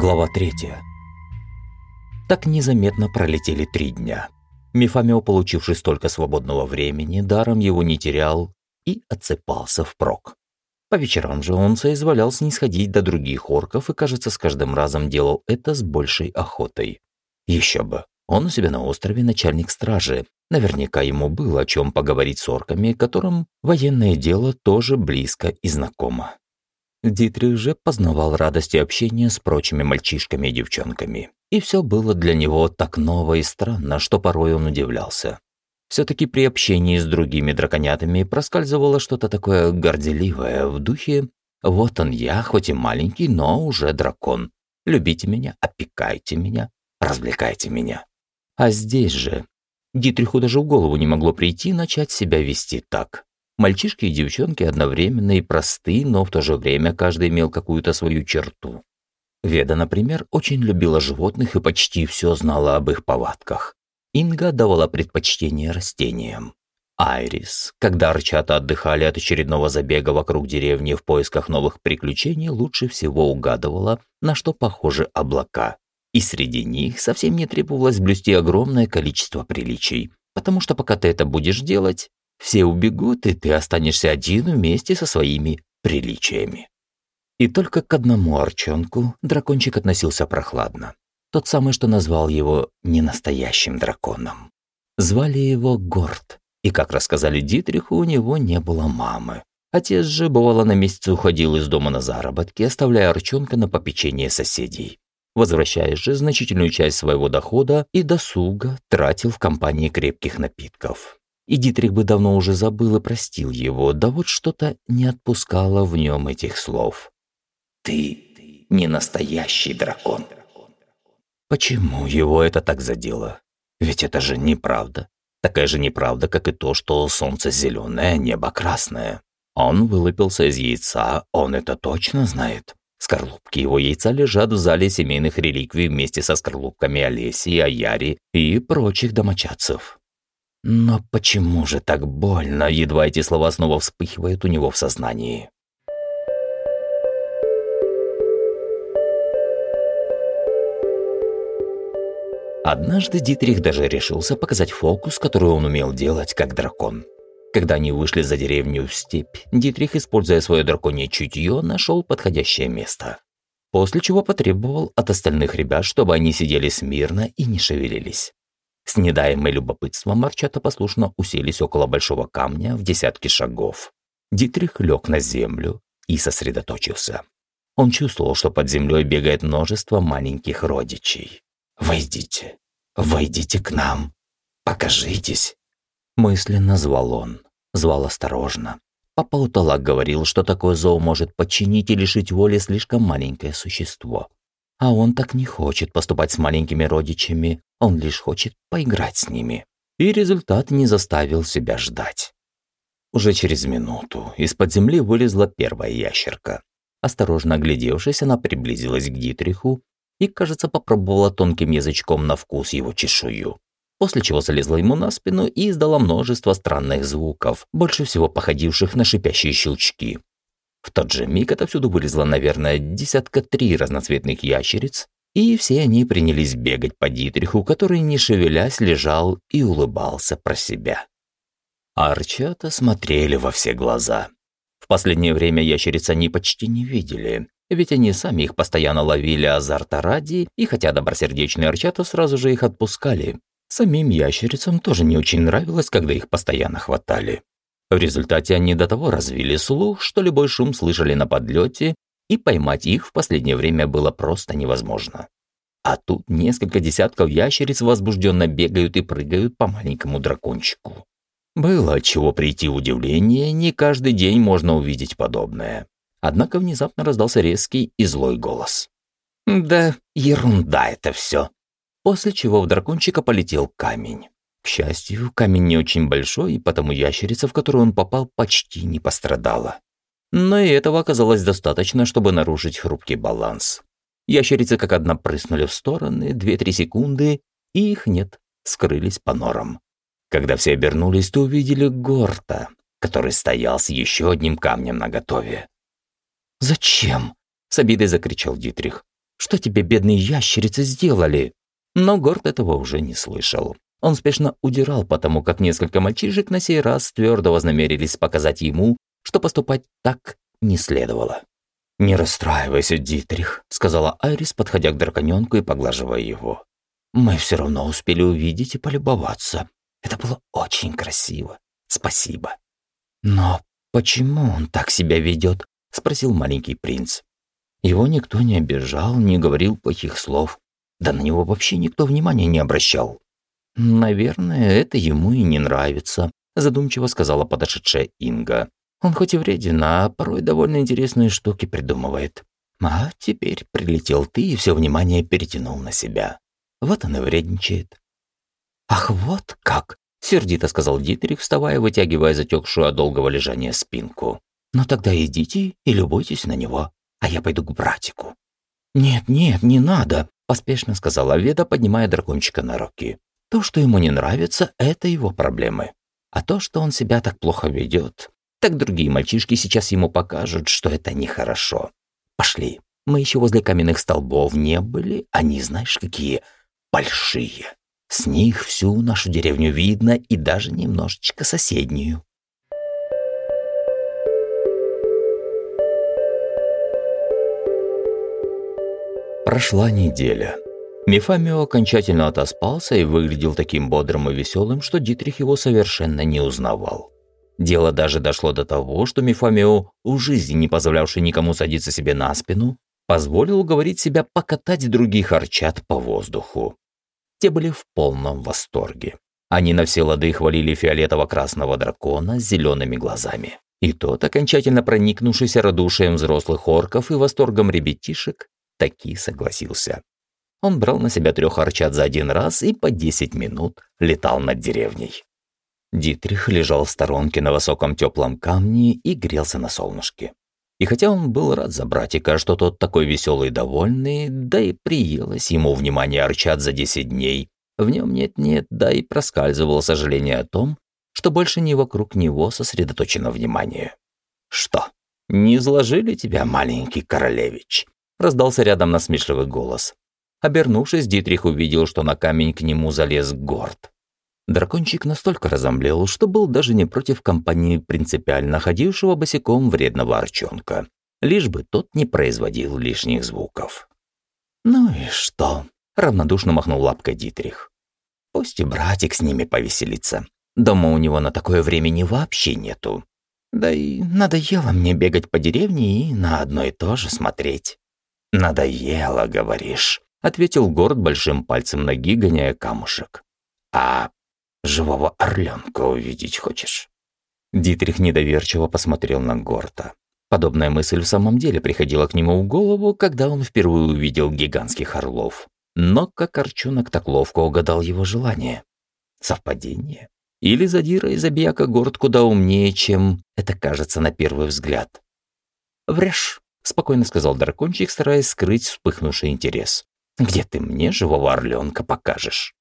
Глава 3. Так незаметно пролетели три дня. Мефамио, получивший столько свободного времени, даром его не терял и отсыпался впрок. По вечерам же он соизволял снисходить до других орков и, кажется, с каждым разом делал это с большей охотой. Еще бы, он у себя на острове начальник стражи. Наверняка ему было о чем поговорить с орками, которым военное дело тоже близко и знакомо. Дитрих же познавал радости общения с прочими мальчишками и девчонками. И все было для него так ново и странно, что порой он удивлялся. Все-таки при общении с другими драконятами проскальзывало что-то такое горделивое в духе «Вот он я, хоть и маленький, но уже дракон. Любите меня, опекайте меня, развлекайте меня». А здесь же Дитриху даже в голову не могло прийти начать себя вести так. Мальчишки и девчонки одновременно и просты, но в то же время каждый имел какую-то свою черту. Веда, например, очень любила животных и почти все знала об их повадках. Инга давала предпочтение растениям. Айрис, когда арчата отдыхали от очередного забега вокруг деревни в поисках новых приключений, лучше всего угадывала, на что похожи облака. И среди них совсем не требовалось блюсти огромное количество приличий, потому что пока ты это будешь делать, все убегут, и ты останешься один вместе со своими приличиями. И только к одному арчонку дракончик относился прохладно. Тот самый, что назвал его ненастоящим драконом. Звали его Горд, и, как рассказали Дитриху, у него не было мамы. Отец же, бывало, на месяц уходил из дома на заработки, оставляя Арчонка на попечение соседей. Возвращаясь же, значительную часть своего дохода и досуга тратил в компании крепких напитков. И Дитрих бы давно уже забыл и простил его, да вот что-то не отпускало в нем этих слов. «Ты не настоящий дракон». Почему его это так задело? Ведь это же неправда. Такая же неправда, как и то, что солнце зеленое, небо красное. Он вылупился из яйца, он это точно знает. Скорлупки его яйца лежат в зале семейных реликвий вместе со скорлупками Олеси, Аяри и прочих домочадцев. Но почему же так больно, едва эти слова снова вспыхивают у него в сознании? Однажды Дитрих даже решился показать фокус, который он умел делать как дракон. Когда они вышли за деревню в степь, Дитрих, используя свое драконье чутье, нашел подходящее место. После чего потребовал от остальных ребят, чтобы они сидели смирно и не шевелились. С недаемой любопытством Марчата послушно уселись около большого камня в десятки шагов. Дитрих лег на землю и сосредоточился. Он чувствовал, что под землей бегает множество маленьких родичей. «Войдите, войдите к нам, покажитесь!» Мысленно звал он, звал осторожно. Папа Уталак говорил, что такое зов может подчинить и лишить воли слишком маленькое существо. А он так не хочет поступать с маленькими родичами, он лишь хочет поиграть с ними. И результат не заставил себя ждать. Уже через минуту из-под земли вылезла первая ящерка. Осторожно оглядевшись, она приблизилась к Дитриху и, кажется, попробовала тонким язычком на вкус его чешую. После чего залезла ему на спину и издала множество странных звуков, больше всего походивших на шипящие щелчки. В тот же миг отовсюду вылезло, наверное, десятка три разноцветных ящериц, и все они принялись бегать по Дитриху, который, не шевелясь, лежал и улыбался про себя. Арчата смотрели во все глаза. В последнее время ящериц они почти не видели, ведь они сами их постоянно ловили азарта ради, и хотя добросердечные арчата сразу же их отпускали. Самим ящерицам тоже не очень нравилось, когда их постоянно хватали. В результате они до того развили слух, что любой шум слышали на подлете, и поймать их в последнее время было просто невозможно. А тут несколько десятков ящериц возбужденно бегают и прыгают по маленькому дракончику. Было чего прийти удивление, не каждый день можно увидеть подобное. Однако внезапно раздался резкий и злой голос. «Да ерунда это все!» После чего в дракончика полетел камень. К счастью, камень не очень большой, и потому ящерица, в которую он попал, почти не пострадала. Но и этого оказалось достаточно, чтобы нарушить хрупкий баланс. Ящерицы как одна прыснули в стороны, две-три секунды, и их нет, скрылись по норам. Когда все обернулись, то увидели Горта, который стоял с еще одним камнем наготове. «Зачем?» — с обидой закричал Дитрих. Что тебе, бедные ящерицы, сделали?» Но Горд этого уже не слышал. Он спешно удирал, потому как несколько мальчишек на сей раз твердо вознамерились показать ему, что поступать так не следовало. «Не расстраивайся, Дитрих», — сказала Айрис, подходя к драконёнку и поглаживая его. «Мы все равно успели увидеть и полюбоваться. Это было очень красиво. Спасибо». «Но почему он так себя ведет?» — спросил маленький принц. Его никто не обижал, не говорил плохих слов. Да на него вообще никто внимания не обращал. «Наверное, это ему и не нравится», – задумчиво сказала подошедшая Инга. «Он хоть и вреден, а порой довольно интересные штуки придумывает. А теперь прилетел ты и все внимание перетянул на себя. Вот он и вредничает». «Ах, вот как!» – сердито сказал Дитрих, вставая, вытягивая затекшую от долгого лежания спинку. «Ну тогда идите и любуйтесь на него, а я пойду к братику». «Нет, нет, не надо», – поспешно сказала Веда, поднимая дракончика на руки. То, что ему не нравится, это его проблемы. А то, что он себя так плохо ведет, так другие мальчишки сейчас ему покажут, что это нехорошо. Пошли. Мы еще возле каменных столбов не были, они, знаешь, какие большие. С них всю нашу деревню видно и даже немножечко соседнюю. Прошла неделя. Мефамио окончательно отоспался и выглядел таким бодрым и веселым, что Дитрих его совершенно не узнавал. Дело даже дошло до того, что Мефамио, в жизни не позволявший никому садиться себе на спину, позволил уговорить себя покатать других арчат по воздуху. Те были в полном восторге. Они на все лады хвалили фиолетово-красного дракона с зелеными глазами. И тот, окончательно проникнувшийся радушием взрослых орков и восторгом ребятишек, таки согласился. Он брал на себя трех арчат за один раз и по десять минут летал над деревней. Дитрих лежал в сторонке на высоком теплом камне и грелся на солнышке. И хотя он был рад за братика, что тот такой веселый и довольный, да и приелось ему внимание арчат за десять дней, в нем нет-нет, да и проскальзывало сожаление о том, что больше не вокруг него сосредоточено внимание. «Что, не изложили тебя, маленький королевич?» раздался рядом насмешливый голос. Обернувшись, Дитрих увидел, что на камень к нему залез Горд. Дракончик настолько разомлел, что был даже не против компании принципиально ходившего босиком вредного арчонка, лишь бы тот не производил лишних звуков. «Ну и что?» — равнодушно махнул лапкой Дитрих. «Пусть и братик с ними повеселится. Дома у него на такое времени вообще нету. Да и надоело мне бегать по деревне и на одно и то же смотреть». «Надоело, говоришь?» — ответил Горд большим пальцем ноги, гоняя камушек. «А живого орленка увидеть хочешь?» Дитрих недоверчиво посмотрел на Горта. Подобная мысль в самом деле приходила к нему в голову, когда он впервые увидел гигантских орлов. Но как Арчонок так ловко угадал его желание. Совпадение? Или задира и забияка Горд куда умнее, чем это кажется на первый взгляд? «Врешь», — спокойно сказал дракончик, стараясь скрыть вспыхнувший интерес. Где ты мне живого орленка покажешь?»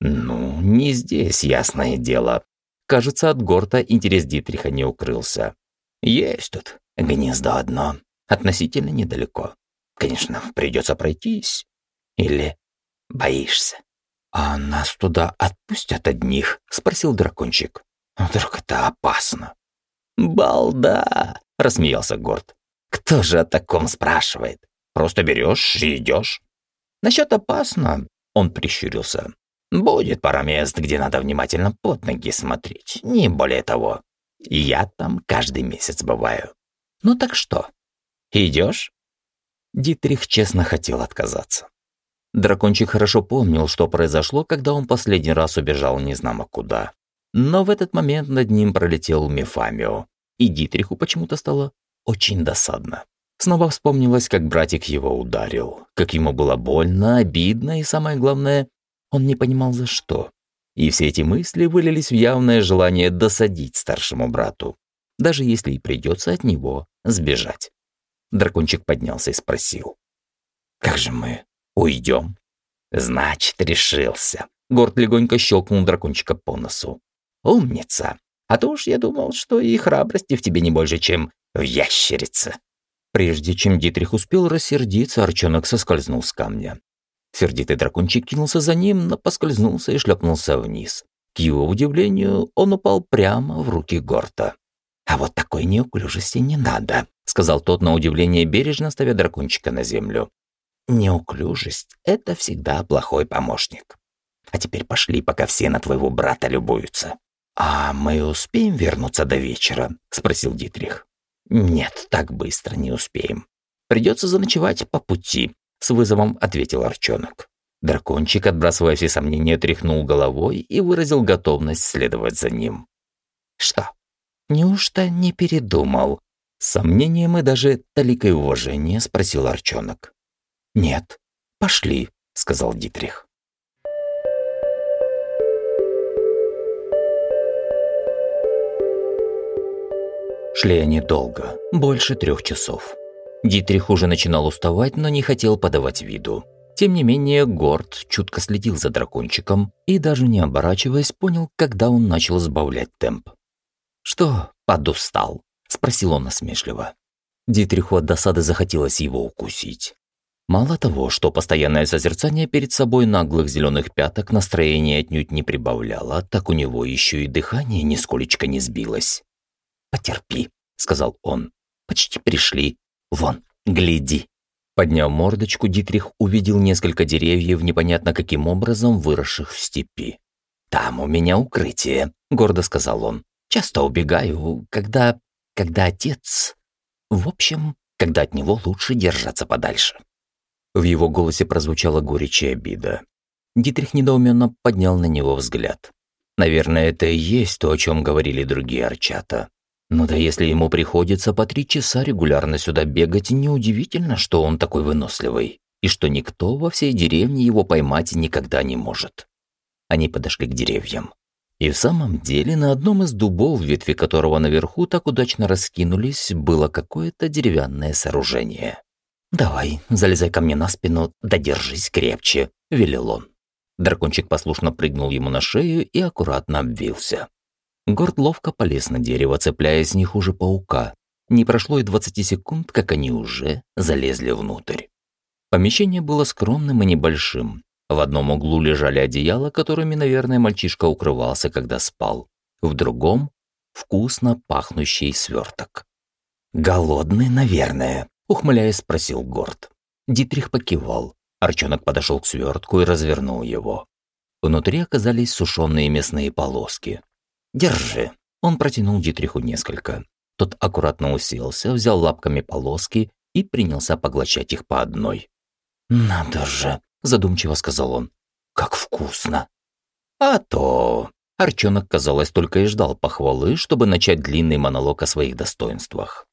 «Ну, не здесь, ясное дело». Кажется, от Горта интерес Дитриха не укрылся. «Есть тут гнездо одно, относительно недалеко. Конечно, придется пройтись. Или боишься?» «А нас туда отпустят одних?» — спросил дракончик. «Вдруг это опасно?» «Балда!» — рассмеялся Горд. «Кто же о таком спрашивает? Просто берешь и идешь. Насчет опасно, он прищурился. Будет пара мест, где надо внимательно под ноги смотреть, не более того. Я там каждый месяц бываю. Ну так что, идешь? Дитрих честно хотел отказаться. Дракончик хорошо помнил, что произошло, когда он последний раз убежал незнамо куда. Но в этот момент над ним пролетел Мефамио, и Дитриху почему-то стало очень досадно. Снова вспомнилось, как братик его ударил, как ему было больно, обидно и, самое главное, он не понимал за что. И все эти мысли вылились в явное желание досадить старшему брату, даже если и придется от него сбежать. Дракончик поднялся и спросил. «Как же мы уйдем?» «Значит, решился». Горд легонько щелкнул дракончика по носу. «Умница! А то уж я думал, что и храбрости в тебе не больше, чем в ящерице». Прежде чем Дитрих успел рассердиться, Арчонок соскользнул с камня. Сердитый дракончик кинулся за ним, но поскользнулся и шлепнулся вниз. К его удивлению, он упал прямо в руки Горта. «А вот такой неуклюжести не надо», — сказал тот на удивление, бережно ставя дракончика на землю. «Неуклюжесть — это всегда плохой помощник. А теперь пошли, пока все на твоего брата любуются». «А мы успеем вернуться до вечера?» — спросил Дитрих. «Нет, так быстро не успеем. Придется заночевать по пути», — с вызовом ответил Арчонок. Дракончик, отбрасывая все сомнения, тряхнул головой и выразил готовность следовать за ним. «Что, Неужто не передумал? С сомнением и даже толикой уважения спросил Арчонок. Нет, пошли, сказал Дитрих. Шли они долго, больше трех часов. Дитрих уже начинал уставать, но не хотел подавать виду. Тем не менее, Горд чутко следил за дракончиком и, даже не оборачиваясь, понял, когда он начал сбавлять темп. «Что, подустал?» – спросил он насмешливо. Дитриху от досады захотелось его укусить. Мало того, что постоянное созерцание перед собой наглых зеленых пяток настроение отнюдь не прибавляло, так у него еще и дыхание нисколечко не сбилось. «Потерпи», — сказал он. «Почти пришли. Вон, гляди». Подняв мордочку, Дитрих увидел несколько деревьев, непонятно каким образом выросших в степи. «Там у меня укрытие», — гордо сказал он. Часто убегаю, когда... когда отец... В общем, когда от него лучше держаться подальше». В его голосе прозвучала горечь и обида. Дитрих недоуменно поднял на него взгляд. Наверное, это и есть то, о чем говорили другие арчата. Но да если ему приходится по три часа регулярно сюда бегать, неудивительно, что он такой выносливый, и что никто во всей деревне его поймать никогда не может. Они подошли к деревьям. И в самом деле на одном из дубов, ветви которого наверху так удачно раскинулись, было какое-то деревянное сооружение. «Давай, залезай ко мне на спину, да крепче», — велел он. Дракончик послушно прыгнул ему на шею и аккуратно обвился. Горд ловко полез на дерево, цепляясь не хуже паука. Не прошло и двадцати секунд, как они уже залезли внутрь. Помещение было скромным и небольшим, в одном углу лежали одеяла, которыми, наверное, мальчишка укрывался, когда спал. В другом — вкусно пахнущий сверток. «Голодный, наверное», — ухмыляясь, спросил Горд. Дитрих покивал. Арчонок подошел к свертку и развернул его. Внутри оказались сушеные мясные полоски. «Держи». Он протянул Дитриху несколько. Тот аккуратно уселся, взял лапками полоски и принялся поглощать их по одной. «Надо же!» задумчиво сказал он. «Как вкусно!» «А то...» Арчонок, казалось, только и ждал похвалы, чтобы начать длинный монолог о своих достоинствах.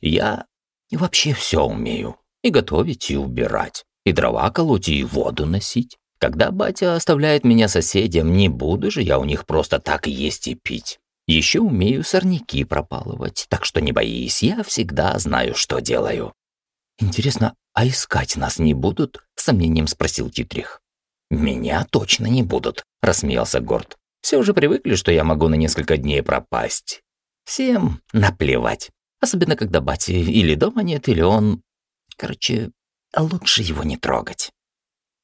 «Я вообще все умею. И готовить, и убирать, и дрова колоть, и воду носить. Когда батя оставляет меня соседям, не буду же я у них просто так есть и пить. Еще умею сорняки пропалывать, так что не боись, я всегда знаю, что делаю. Интересно, а искать нас не будут? Сомнением спросил Титрих. Меня точно не будут, рассмеялся Горд. Все уже привыкли, что я могу на несколько дней пропасть. Всем наплевать. Особенно, когда бати или дома нет, или он... Короче, лучше его не трогать.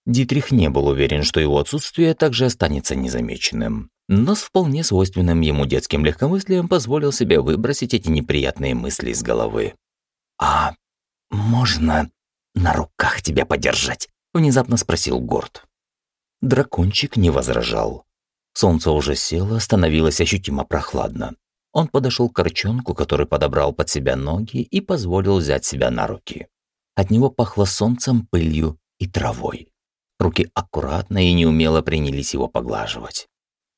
Дитрих не был уверен, что его отсутствие также останется незамеченным, но с вполне свойственным ему детским легкомыслием позволил себе выбросить эти неприятные мысли из головы. «А можно на руках тебя подержать?» — внезапно спросил Горд. Дракончик не возражал. Солнце уже село, становилось ощутимо прохладно. Он подошел к корчонку, который подобрал под себя ноги и позволил взять себя на руки. От него пахло солнцем, пылью и травой. Руки аккуратно и неумело принялись его поглаживать.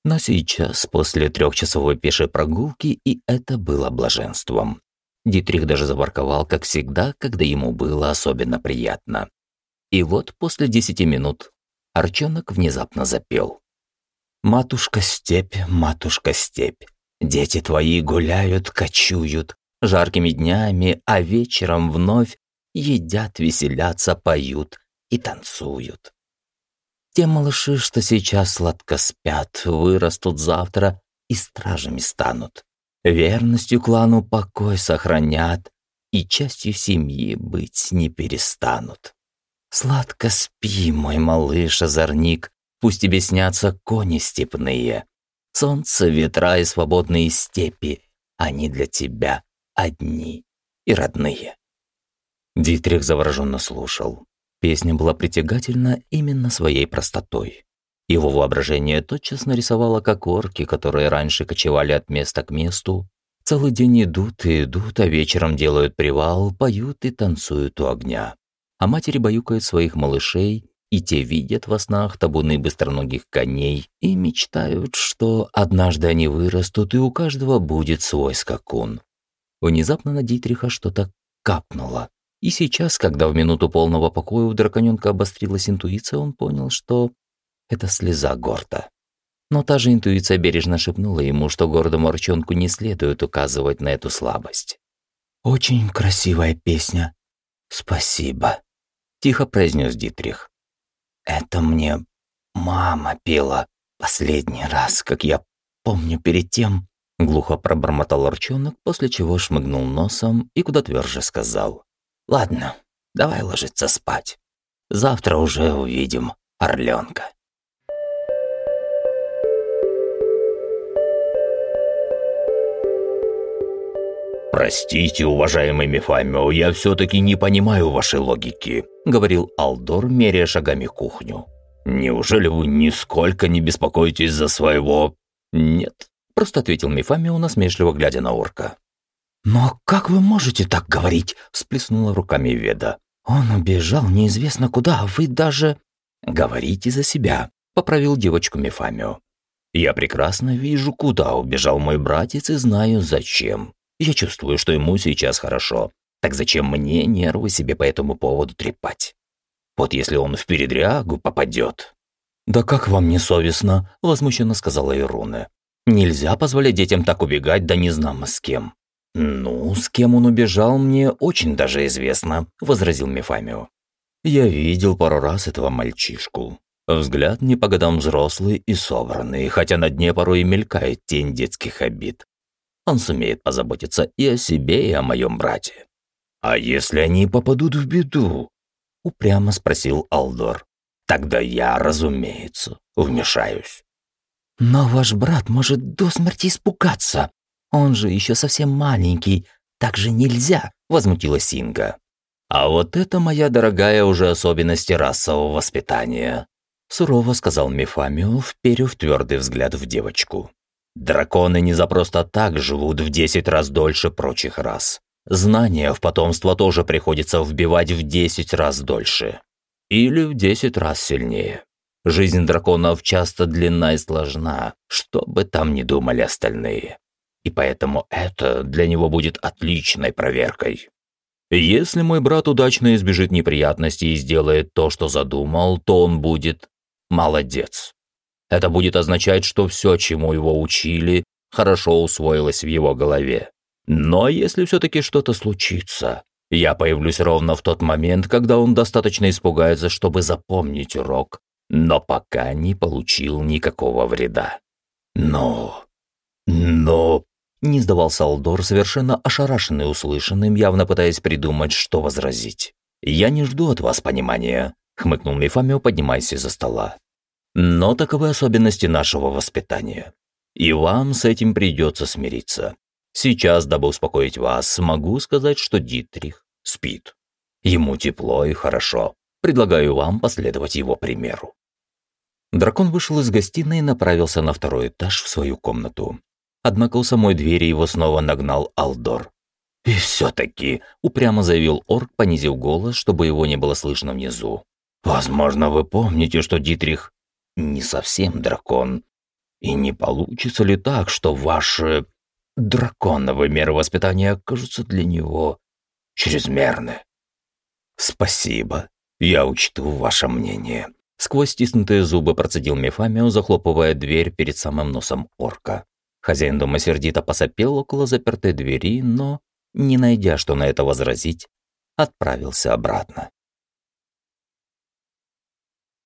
Но сейчас, после трехчасовой пешей прогулки, и это было блаженством. Дитрих даже забарковал, как всегда, когда ему было особенно приятно. И вот после десяти минут Арчонок внезапно запел. «Матушка степь, матушка степь, дети твои гуляют, кочуют, жаркими днями, а вечером вновь едят, веселятся, поют и танцуют. Те малыши, что сейчас сладко спят, вырастут завтра и стражами станут верностью клану покой сохранят и частью семьи быть не перестанут. Сладко спи, мой малыш-озорник, пусть тебе снятся кони степные. Солнце, ветра и свободные степи, они для тебя одни и родные. Дитрих завороженно слушал. Песня была притягательна именно своей простотой. Его воображение тотчас нарисовало как орки, которые раньше кочевали от места к месту, целый день идут и идут, а вечером делают привал, поют и танцуют у огня. А матери баюкают своих малышей, и те видят во снах табуны быстроногих коней и мечтают, что однажды они вырастут, и у каждого будет свой скакун. Внезапно на Дитриха что-то капнуло. И сейчас, когда в минуту полного покоя у драконёнка обострилась интуиция, он понял, что это слеза Горда. Но та же интуиция бережно шепнула ему, что гордому арчонку не следует указывать на эту слабость. «Очень красивая песня. Спасибо», – тихо произнес Дитрих. «Это мне мама пела последний раз, как я помню перед тем», – глухо пробормотал арчонок, после чего шмыгнул носом и куда тверже сказал. «Ладно, давай ложиться спать. Завтра уже увидим орленка». «Простите, уважаемый Мефамио, я все-таки не понимаю вашей логики», — говорил Алдор, меряя шагами кухню. «Неужели вы нисколько не беспокоитесь за своего...» «Нет», — просто ответил Мефамио, насмешливо глядя на орка. «Но как вы можете так говорить?» — всплеснула руками Веда. «Он убежал неизвестно куда, а вы даже...» «Говорите за себя», — поправил девочку Мефамио. «Я прекрасно вижу, куда убежал мой братец и знаю, зачем. Я чувствую, что ему сейчас хорошо. Так зачем мне нервы себе по этому поводу трепать? Вот если он в передрягу попадет. «Да как вам не совестно?» – возмущенно сказала Ируна. «Нельзя позволять детям так убегать, да не знамо с кем». «Ну, с кем он убежал, мне очень даже известно», – возразил Мефамио. «Я видел пару раз этого мальчишку. Взгляд не по годам взрослый и собранный, хотя на дне порой и мелькает тень детских обид он сумеет позаботиться и о себе, и о моем брате. «А если они попадут в беду?» – упрямо спросил Алдор. «Тогда я, разумеется, вмешаюсь». «Но ваш брат может до смерти испугаться. Он же еще совсем маленький. Так же нельзя», – возмутилась Синга. «А вот это, моя дорогая, уже особенности расового воспитания», – сурово сказал Мефамио, вперев твердый взгляд в девочку. Драконы не за просто так живут в десять раз дольше прочих рас. Знания в потомство тоже приходится вбивать в десять раз дольше. Или в десять раз сильнее. Жизнь драконов часто длинна и сложна, что бы там ни думали остальные. И поэтому это для него будет отличной проверкой. Если мой брат удачно избежит неприятностей и сделает то, что задумал, то он будет молодец. Это будет означать, что все, чему его учили, хорошо усвоилось в его голове. Но если все-таки что-то случится, я появлюсь ровно в тот момент, когда он достаточно испугается, чтобы запомнить урок, но пока не получил никакого вреда. Но... но... Не сдавался Алдор, совершенно ошарашенный услышанным, явно пытаясь придумать, что возразить. «Я не жду от вас понимания», — хмыкнул Мефамио, поднимаясь из-за стола. Но таковы особенности нашего воспитания. И вам с этим придется смириться. Сейчас, дабы успокоить вас, могу сказать, что Дитрих спит. Ему тепло и хорошо. Предлагаю вам последовать его примеру. Дракон вышел из гостиной и направился на второй этаж в свою комнату. Однако у самой двери его снова нагнал Алдор. «И все-таки», — упрямо заявил орк, понизив голос, чтобы его не было слышно внизу. «Возможно, вы помните, что Дитрих не совсем дракон. И не получится ли так, что ваши драконовые меры воспитания окажутся для него чрезмерны? Спасибо, я учту ваше мнение. Сквозь стиснутые зубы процедил Мефамио, захлопывая дверь перед самым носом орка. Хозяин дома сердито посопел около запертой двери, но, не найдя что на это возразить, отправился обратно.